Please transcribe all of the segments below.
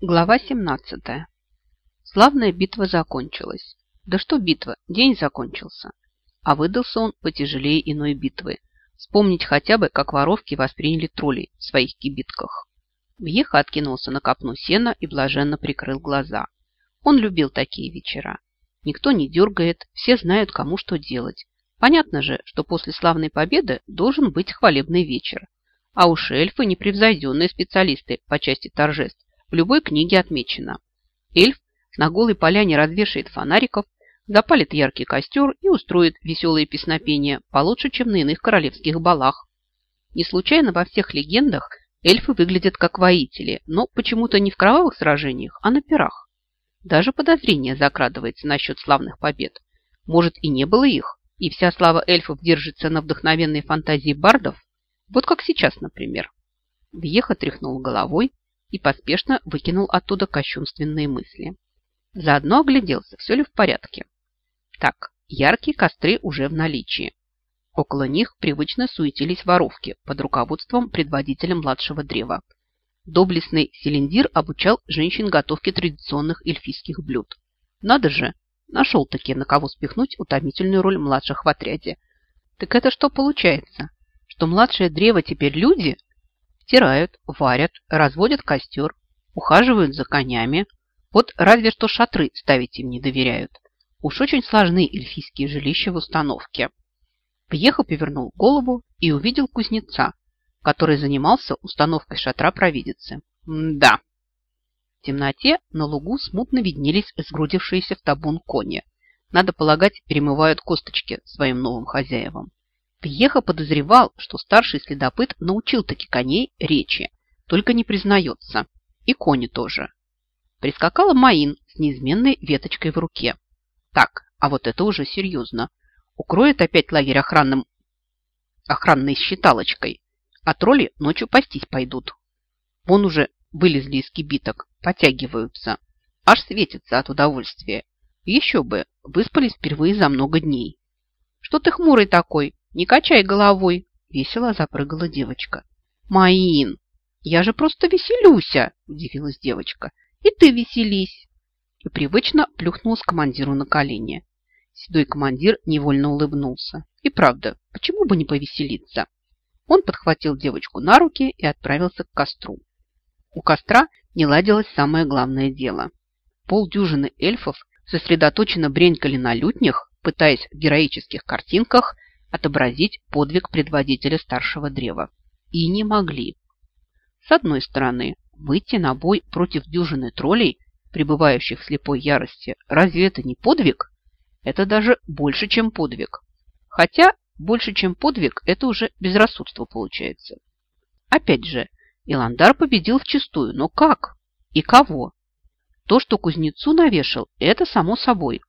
Глава 17. Славная битва закончилась. Да что битва, день закончился. А выдался он потяжелее иной битвы. Вспомнить хотя бы, как воровки восприняли троллей в своих кибитках. Вьеха откинулся на копну сена и блаженно прикрыл глаза. Он любил такие вечера. Никто не дергает, все знают, кому что делать. Понятно же, что после славной победы должен быть хвалебный вечер. А уж эльфы непревзойденные специалисты по части торжеств в любой книге отмечено. Эльф на голой поляне развешает фонариков, запалит яркий костер и устроит веселые песнопения получше, чем на иных королевских балах. Не случайно во всех легендах эльфы выглядят как воители, но почему-то не в кровавых сражениях, а на пирах. Даже подозрение закрадывается насчет славных побед. Может, и не было их, и вся слава эльфов держится на вдохновенной фантазии бардов, вот как сейчас, например. Вьеха тряхнул головой, и поспешно выкинул оттуда кощунственные мысли. Заодно огляделся, все ли в порядке. Так, яркие костры уже в наличии. Около них привычно суетились воровки под руководством предводителя младшего древа. Доблестный Селендир обучал женщин готовке традиционных эльфийских блюд. Надо же, нашел-таки на кого спихнуть утомительную роль младших в отряде. Так это что получается? Что младшее древо теперь люди, Стирают, варят, разводят костер, ухаживают за конями. Вот разве что шатры ставить им не доверяют. Уж очень сложны эльфийские жилища в установке. Пьеха повернул голову и увидел кузнеца, который занимался установкой шатра провидицы. Да. В темноте на лугу смутно виднелись сгрудившиеся в табун кони. Надо полагать, перемывают косточки своим новым хозяевам. Пьеха подозревал, что старший следопыт научил таки коней речи, только не признается. И кони тоже. Прискакала Маин с неизменной веточкой в руке. Так, а вот это уже серьезно. Укроет опять лагерь охранным... охранной считалочкой, а тролли ночью пастись пойдут. Вон уже вылезли из кибиток, потягиваются. Аж светится от удовольствия. Еще бы, выспались впервые за много дней. Что ты хмурый такой? Не качай головой!» – весело запрыгала девочка. «Маин, я же просто веселюся!» – удивилась девочка. «И ты веселись!» И привычно плюхнулась командиру на колени. Седой командир невольно улыбнулся. И правда, почему бы не повеселиться? Он подхватил девочку на руки и отправился к костру. У костра не ладилось самое главное дело. Полдюжины эльфов сосредоточенно бренькали на лютнях, пытаясь в героических картинках – отобразить подвиг предводителя старшего древа. И не могли. С одной стороны, выйти на бой против дюжины троллей, пребывающих в слепой ярости, разве это не подвиг? Это даже больше, чем подвиг. Хотя больше, чем подвиг, это уже безрассудство получается. Опять же, Иландар победил вчистую, но как? И кого? То, что кузнецу навешал, это само собой.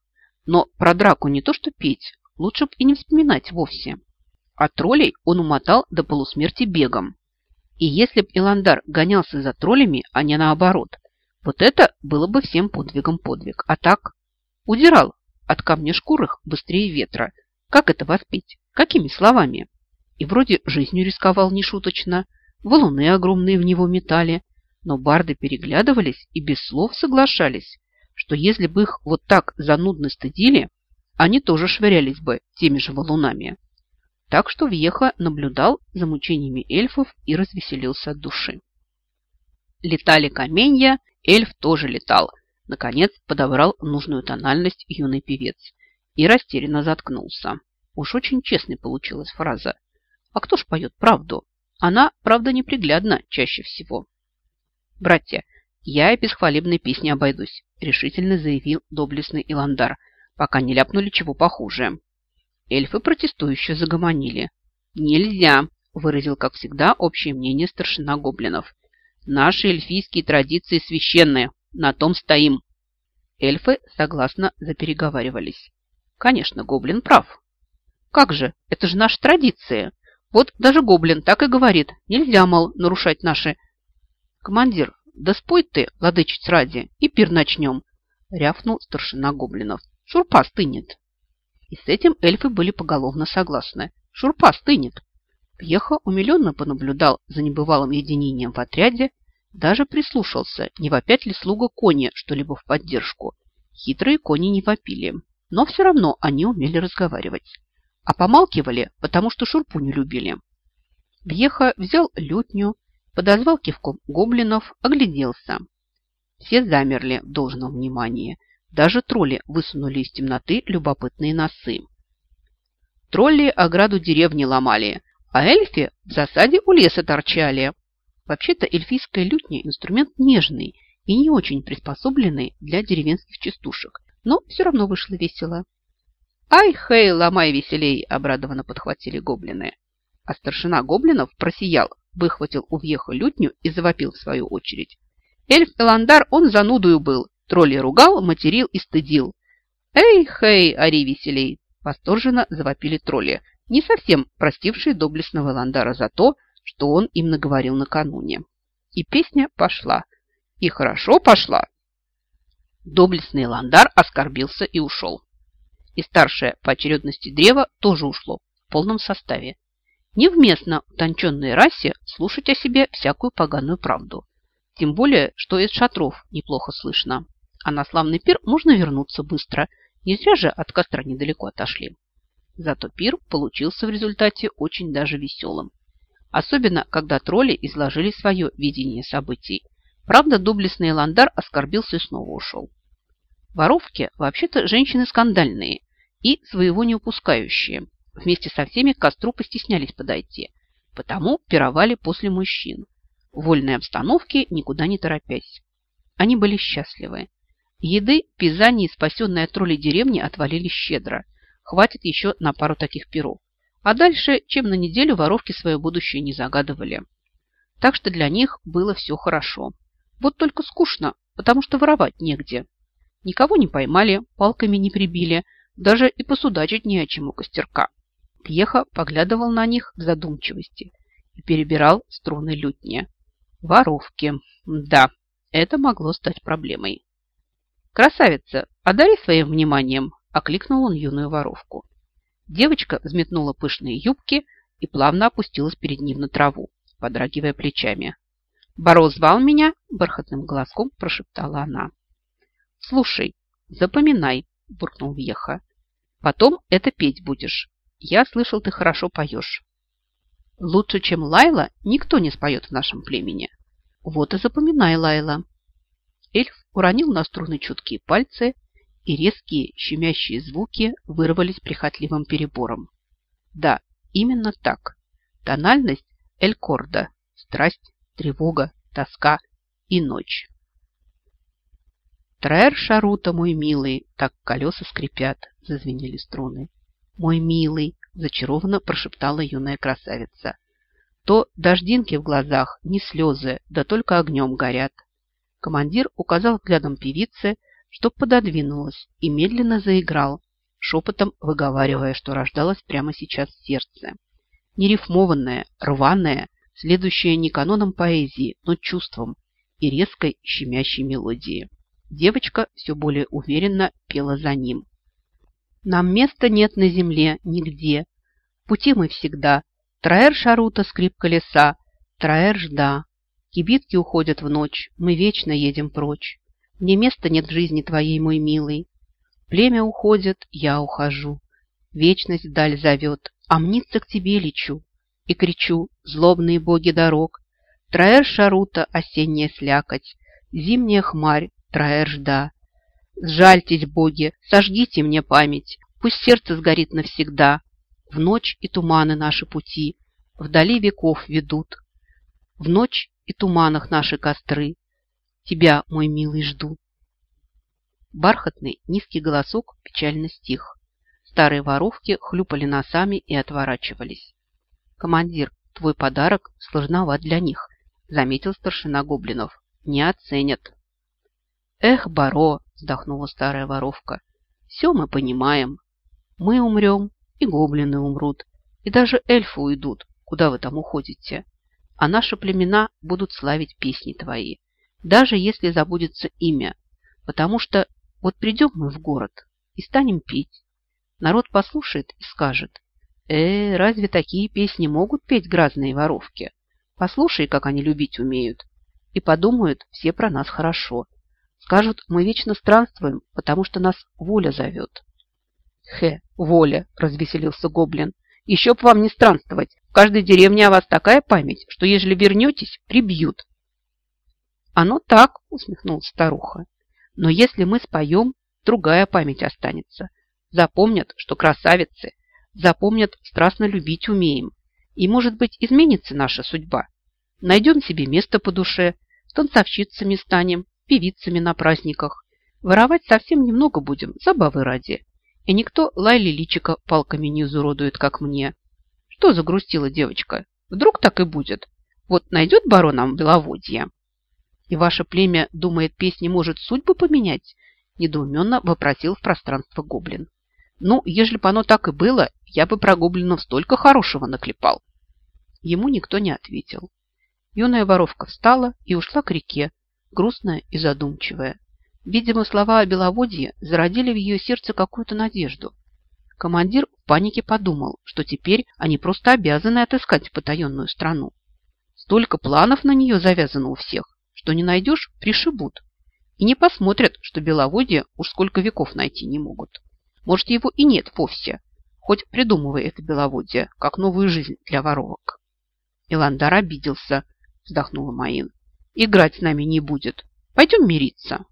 Но про драку не то что петь, лучше б и не вспоминать вовсе. А троллей он умотал до полусмерти бегом. И если б Иландар гонялся за троллями, а не наоборот, вот это было бы всем подвигом подвиг. А так, удирал от камня шкурых быстрее ветра. Как это воспеть? Какими словами? И вроде жизнью рисковал нешуточно, валуны огромные в него метали, но барды переглядывались и без слов соглашались, что если бы их вот так занудно стыдили, они тоже швырялись бы теми же валунами. Так что Вьеха наблюдал за мучениями эльфов и развеселился от души. Летали каменья, эльф тоже летал. Наконец подобрал нужную тональность юный певец и растерянно заткнулся. Уж очень честной получилась фраза. А кто ж поет правду? Она, правда, неприглядна чаще всего. «Братья, я и без хвалебной песни обойдусь», решительно заявил доблестный Иландар – пока не ляпнули чего похуже. Эльфы протестующе загомонили. «Нельзя!» – выразил, как всегда, общее мнение старшина гоблинов. «Наши эльфийские традиции священные, на том стоим!» Эльфы согласно запереговаривались. «Конечно, гоблин прав. Как же, это же наши традиции. Вот даже гоблин так и говорит, нельзя, мол, нарушать наши...» «Командир, да спой ты, владычиц ради, и пир начнем!» – рявкнул старшина гоблинов. Шурпа стынет. И с этим эльфы были поголовно согласны. Шурпа стынет. Пьеха умиленно понаблюдал за небывалым единением в отряде Даже прислушался, не вопять ли слуга кони что-либо в поддержку. Хитрые кони не вопили, но все равно они умели разговаривать. А помалкивали, потому что шурпу не любили. Вьеха взял лютню, подозвал кивком гоблинов, огляделся. Все замерли в должном внимании. Даже тролли высунули из темноты любопытные носы. Тролли ограду деревни ломали, а эльфи в засаде у леса торчали. Вообще-то эльфийская лютня – инструмент нежный и не очень приспособленный для деревенских частушек, но все равно вышло весело. «Ай, хей, ломай веселей!» – обрадованно подхватили гоблины. А старшина гоблинов просиял, выхватил у въеха лютню и завопил в свою очередь. Эльф Эландар он занудую был, тролли ругал, материл и стыдил. «Эй, хей, ори веселей!» – восторженно завопили тролли, не совсем простившие доблестного Эландара за то, что он им наговорил накануне. И песня пошла. И хорошо пошла. Доблестный Эландар оскорбился и ушел. И старшее по очередности древо тоже ушло в полном составе. Невместно утонченной расе слушать о себе всякую поганую правду. Тем более, что из шатров неплохо слышно. А на славный пир можно вернуться быстро. Не зря же от костра недалеко отошли. Зато пир получился в результате очень даже веселым. Особенно, когда тролли изложили свое видение событий. Правда, доблестный Ландар оскорбился и снова ушел. Воровки вообще-то женщины скандальные и своего не упускающие. Вместе со всеми к костру постеснялись подойти, потому пировали после мужчин. В вольной обстановке, никуда не торопясь. Они были счастливы. Еды, пизани и спасенные от троллей деревни отвалили щедро. Хватит еще на пару таких пиров. А дальше, чем на неделю, воровки свое будущее не загадывали. Так что для них было все хорошо. Вот только скучно, потому что воровать негде. Никого не поймали, палками не прибили, даже и посудачить не о чем у костерка. Пьеха поглядывал на них в задумчивости и перебирал струны лютни. Воровки. Да, это могло стать проблемой. «Красавица, одари своим вниманием!» – окликнул он юную воровку. Девочка взметнула пышные юбки и плавно опустилась перед ним на траву, подрагивая плечами. «Боро звал меня?» – бархатным голоском прошептала она. «Слушай, запоминай», – буркнул Вьеха. «Потом это петь будешь. Я слышал, ты хорошо поешь. Лучше, чем Лайла, никто не споет в нашем племени. Вот и запоминай, Лайла». Эльф уронил на струны чуткие пальцы, и резкие щемящие звуки вырвались прихотливым перебором. Да, именно так. Тональность элькорда, страсть, тревога, тоска и ночь. Траэр Шарута, мой милый, так колеса скрипят, зазвенели струны. Мой милый, зачарованно прошептала юная красавица. То дождинки в глазах, не слезы, да только огнем горят. Командир указал взглядом певице, чтоб пододвинулась, и медленно заиграл, шепотом выговаривая, что рождалось прямо сейчас сердце. Нерифмованное, рваное, следующее не каноном поэзии, но чувством и резкой щемящей мелодии. Девочка все более уверенно пела за ним. «Нам места нет на земле нигде. Пути мы всегда. Траэр шарута, скрип колеса. Траэр жда. Кибитки уходят в ночь. Мы вечно едем прочь. Мне места нет в жизни твоей, мой милый. Племя уходит, я ухожу. Вечность вдаль зовет, а мнится к тебе лечу. И кричу, злобные боги дорог. Траэр шарута, осенняя слякоть, Зимняя хмарь, траэр жда. Сжальтесь, боги, сожгите мне память, Пусть сердце сгорит навсегда. В ночь и туманы наши пути Вдали веков ведут. В ночь и туманах наши костры Тебя, мой милый, жду. Бархатный низкий голосок печально стих. Старые воровки хлюпали носами и отворачивались. «Командир, твой подарок сложноват для них», заметил старшина гоблинов. «Не оценят». «Эх, Баро!» – вздохнула старая воровка. «Все мы понимаем. Мы умрем, и гоблины умрут, и даже эльфы уйдут, куда вы там уходите. А наши племена будут славить песни твои даже если забудется имя, потому что вот придем мы в город и станем петь. Народ послушает и скажет, «Э, разве такие песни могут петь грязные воровки? Послушай, как они любить умеют». и подумают все про нас хорошо. Скажут, мы вечно странствуем, потому что нас воля зовет. Хе, воля, развеселился гоблин. Еще б вам не странствовать. В каждой деревне о вас такая память, что ежели вернетесь, прибьют. Оно так, усмехнулась старуха. Но если мы споем, другая память останется. Запомнят, что красавицы, запомнят, страстно любить умеем. И, может быть, изменится наша судьба. Найдем себе место по душе, танцовщицами станем, певицами на праздниках. Воровать совсем немного будем, забавы ради. И никто Лайли личика палками не изуродует, как мне. Что загрустила девочка? Вдруг так и будет? Вот найдет бароном Беловодье. И ваше племя думает, песни может судьбу поменять? Недоуменно вопросил в пространство гоблин. Ну, ежели бы оно так и было, я бы про гоблинов столько хорошего наклепал. Ему никто не ответил. Юная воровка встала и ушла к реке, грустная и задумчивая. Видимо, слова о Беловодье зародили в ее сердце какую-то надежду. Командир в панике подумал, что теперь они просто обязаны отыскать потаенную страну. Столько планов на нее завязано у всех, что не найдешь – пришибут. И не посмотрят, что Беловодье уж сколько веков найти не могут. Может, его и нет вовсе, хоть придумывая это Беловодье, как новую жизнь для воровок. Иландар обиделся, вздохнула Маин. Играть с нами не будет. Пойдем мириться.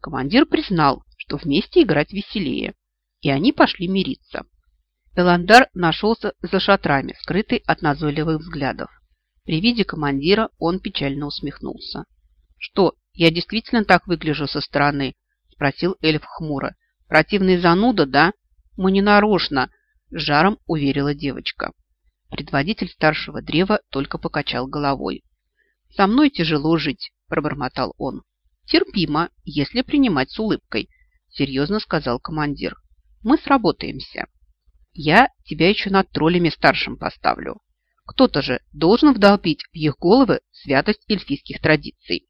Командир признал, что вместе играть веселее, и они пошли мириться. Эландар нашелся за шатрами, скрытый от назойливых взглядов. При виде командира он печально усмехнулся. «Что, я действительно так выгляжу со стороны?» – спросил эльф хмуро. «Противный зануда, да?» «Мы не нарочно», – жаром уверила девочка. Предводитель старшего древа только покачал головой. «Со мной тяжело жить», – пробормотал он. «Терпимо, если принимать с улыбкой», – серьезно сказал командир. «Мы сработаемся. Я тебя еще над троллями старшим поставлю. Кто-то же должен вдолбить в их головы святость эльфийских традиций».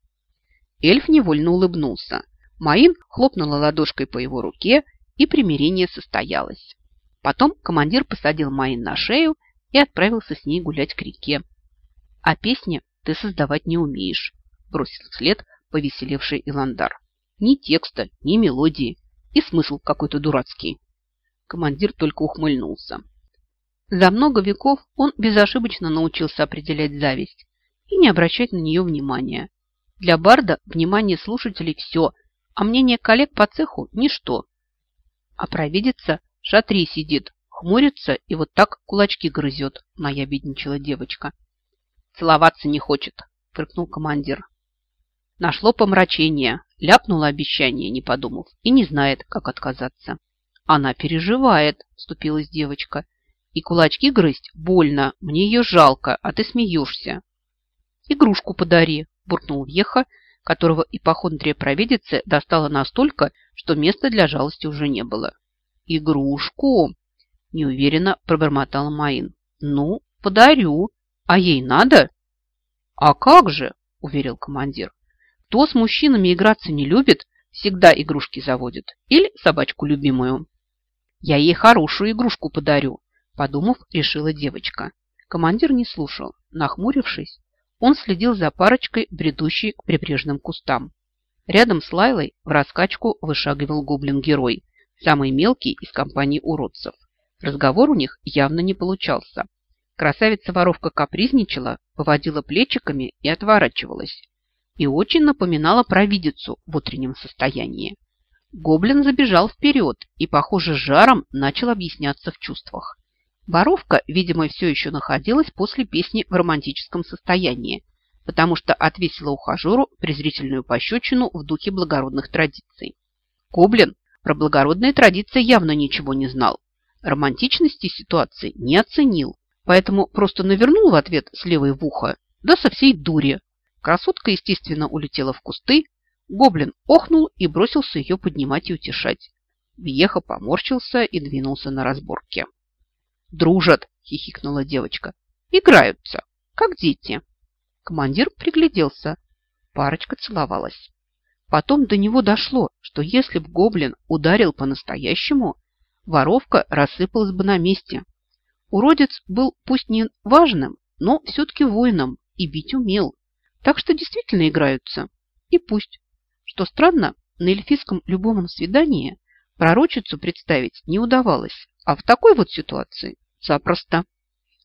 Эльф невольно улыбнулся. Маин хлопнула ладошкой по его руке, и примирение состоялось. Потом командир посадил Маин на шею и отправился с ней гулять к реке. А песни ты создавать не умеешь», – бросил вслед повеселевший Иландар. «Ни текста, ни мелодии. И смысл какой-то дурацкий». Командир только ухмыльнулся. За много веков он безошибочно научился определять зависть и не обращать на нее внимания. Для Барда внимание слушателей все, а мнение коллег по цеху – ничто. А провидица в шатре сидит, хмурится и вот так кулачки грызет, моя бедничала девочка. Целоваться не хочет, фыркнул командир. Нашло помрачение, ляпнуло обещание, не подумав, и не знает, как отказаться. Она переживает, вступилась девочка. И кулачки грызть больно, мне ее жалко, а ты смеешься. Игрушку подари, буркнул Веха, которого ипохондрия провидицы достала настолько, что места для жалости уже не было. «Игрушку!» – неуверенно пробормотал Маин. «Ну, подарю. А ей надо?» «А как же?» – уверил командир. «Кто с мужчинами играться не любит, всегда игрушки заводит. Или собачку любимую». «Я ей хорошую игрушку подарю», – подумав, решила девочка. Командир не слушал. Нахмурившись, он следил за парочкой, бредущей к прибрежным кустам. Рядом с Лайлой в раскачку вышагивал гоблин-герой, самый мелкий из компании уродцев. Разговор у них явно не получался. Красавица-воровка капризничала, поводила плечиками и отворачивалась. И очень напоминала провидицу в утреннем состоянии. Гоблин забежал вперед и, похоже, жаром начал объясняться в чувствах. Воровка, видимо, все еще находилась после песни в романтическом состоянии, потому что отвесила ухажеру презрительную пощечину в духе благородных традиций. Гоблин про благородные традиции явно ничего не знал. Романтичности ситуации не оценил поэтому просто навернул в ответ с левой в ухо, да со всей дури. Красотка, естественно, улетела в кусты, гоблин охнул и бросился ее поднимать и утешать. Вьеха поморщился и двинулся на разборке. «Дружат!» – хихикнула девочка. «Играются, как дети». Командир пригляделся. Парочка целовалась. Потом до него дошло, что если б гоблин ударил по-настоящему, воровка рассыпалась бы на месте. Уродец был пусть не важным, но все-таки воином и бить умел. Так что действительно играются. И пусть. Что странно, на эльфийском любовном свидании пророчицу представить не удавалось, а в такой вот ситуации запросто.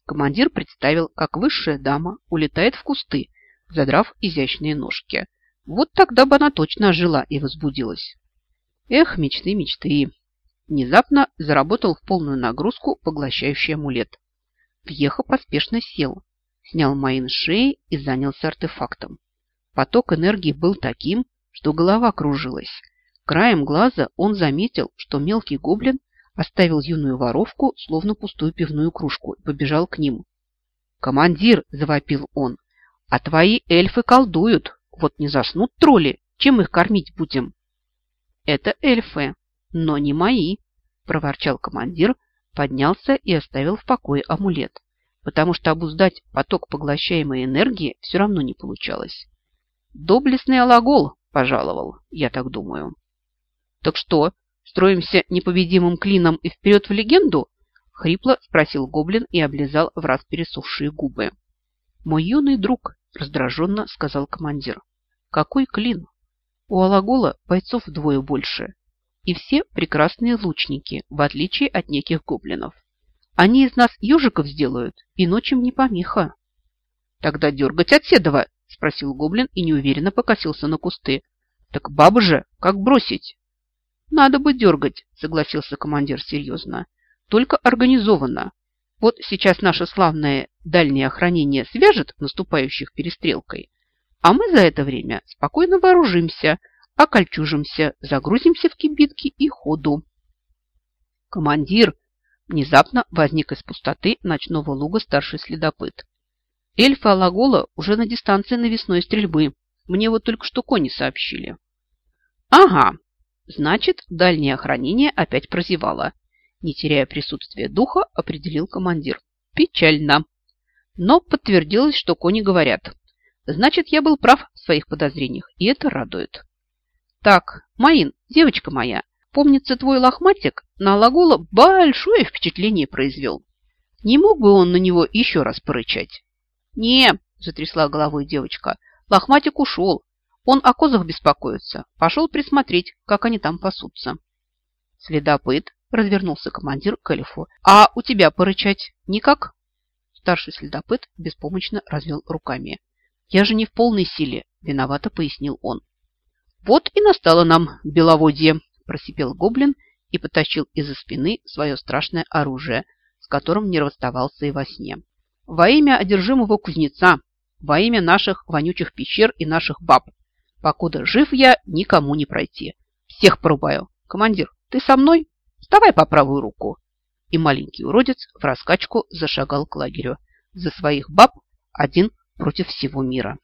Командир представил, как высшая дама улетает в кусты, задрав изящные ножки. Вот тогда бы она точно ожила и возбудилась. Эх, мечты, мечты. Внезапно заработал в полную нагрузку поглощающий амулет. Пьеха поспешно сел, снял Маин шеи и занялся артефактом. Поток энергии был таким, что голова кружилась. Краем глаза он заметил, что мелкий гоблин оставил юную воровку, словно пустую пивную кружку, и побежал к ним. «Командир!» – завопил он. «А твои эльфы колдуют! Вот не заснут тролли! Чем их кормить будем?» «Это эльфы, но не мои!» – проворчал командир, поднялся и оставил в покое амулет, потому что обуздать поток поглощаемой энергии все равно не получалось. Доблестный алагол пожаловал, я так думаю. «Так что, Строимся непобедимым клином и вперед в легенду?» Хрипло спросил гоблин и облизал в раз пересохшие губы. «Мой юный друг», – раздраженно сказал командир. «Какой клин? У Алагола бойцов вдвое больше. И все прекрасные лучники, в отличие от неких гоблинов. Они из нас ежиков сделают, и ночью не помеха». «Тогда дергать от Седова?» – спросил гоблин и неуверенно покосился на кусты. «Так бабы же, как бросить?» «Надо бы дергать», – согласился командир серьезно. «Только организованно. Вот сейчас наше славное дальнее охранение свяжет наступающих перестрелкой, а мы за это время спокойно вооружимся, окольчужимся, загрузимся в кибитки и ходу». «Командир!» – внезапно возник из пустоты ночного луга старший следопыт. «Эльфы Алагола уже на дистанции навесной стрельбы. Мне вот только что кони сообщили». «Ага, Значит, дальнее охранение опять прозевало. Не теряя присутствия духа, определил командир. Печально. Но подтвердилось, что кони говорят. Значит, я был прав в своих подозрениях, и это радует. Так, Маин, девочка моя, помнится, твой лохматик на Лагула большое впечатление произвел. Не мог бы он на него еще раз порычать? Не, затрясла головой девочка, лохматик ушел, он о козах беспокоится. Пошел присмотреть, как они там пасутся. Следопыт, развернулся командир к эльфу. А у тебя порычать никак? Старший следопыт беспомощно развел руками. Я же не в полной силе, виновато пояснил он. Вот и настало нам беловодье, просипел гоблин и потащил из-за спины свое страшное оружие, с которым не расставался и во сне. Во имя одержимого кузнеца, во имя наших вонючих пещер и наших баб, Покуда жив я, никому не пройти. Всех порубаю. Командир, ты со мной? Вставай по правую руку. И маленький уродец в раскачку зашагал к лагерю. За своих баб один против всего мира.